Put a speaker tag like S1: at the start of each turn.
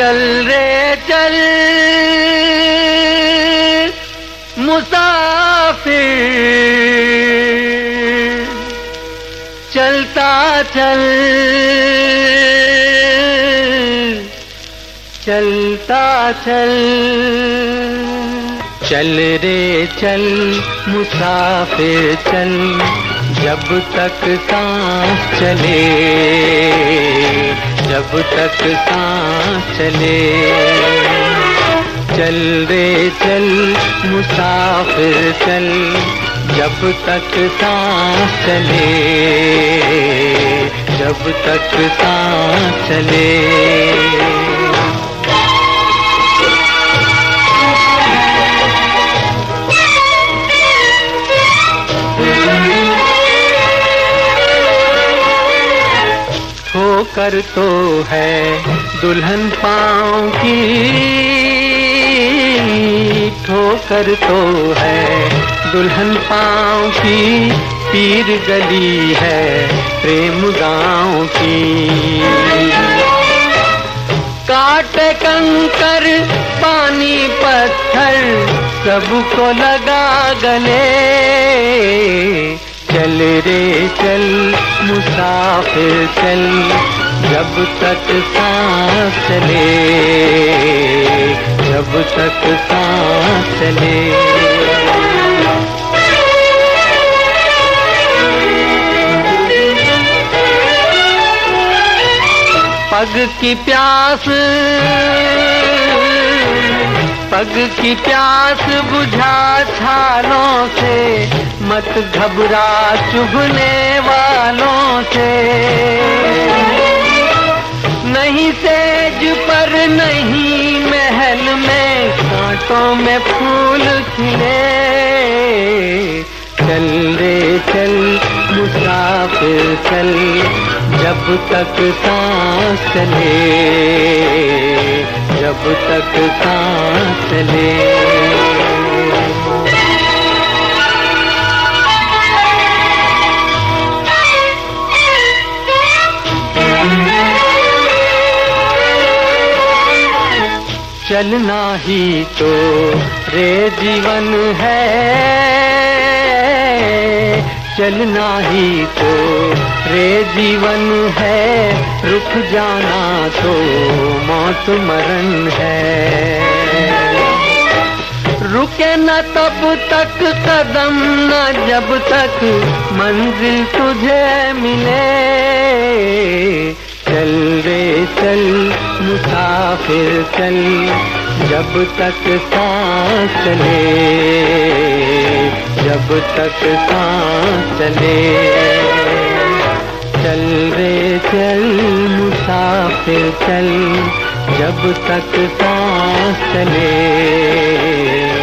S1: चल रे चल। मुसाफिर। चलता चल। चलता चल। चल रे चल, मुसाफिर चल। जब तक सांस चले। जब तक सांस चले। चल रे, चल, मुसाफिर चल, जब तक सांस चले। जब तक सांस चले। ठोकर तो है दुल्हन पाँव की ठोकर तो है। दुल्हन पाँव की पीर गली है प्रेम गाँव की। काट कंकर, पानी पत्थर, सबको लगा गले। चल रे चल, मुसाफिर चल, जब तक सांस चले जब तक सांस चले पग की प्यास पग की प्यास बुझा छालों से, मत घबरा चुभने वालों से। नहीं सेज पर नहीं महल में कांटों में फूल खिले। चल रे चल, मुसाफिर चल, जब तक सांस चले जब तक सांस चले चलना ही तो रे जीवन है। चलना ही तो रे जीवन है, रुक जाना तो मौत मरण है। रुके न तब तक कदम न जब तक मंजिल तुझे मिले। चल रे चल, मुसाफिर चल, जब तक सांस चले। जब तक सांस चले। चल रे चल मुसाफिर चल जब तक सांस चले।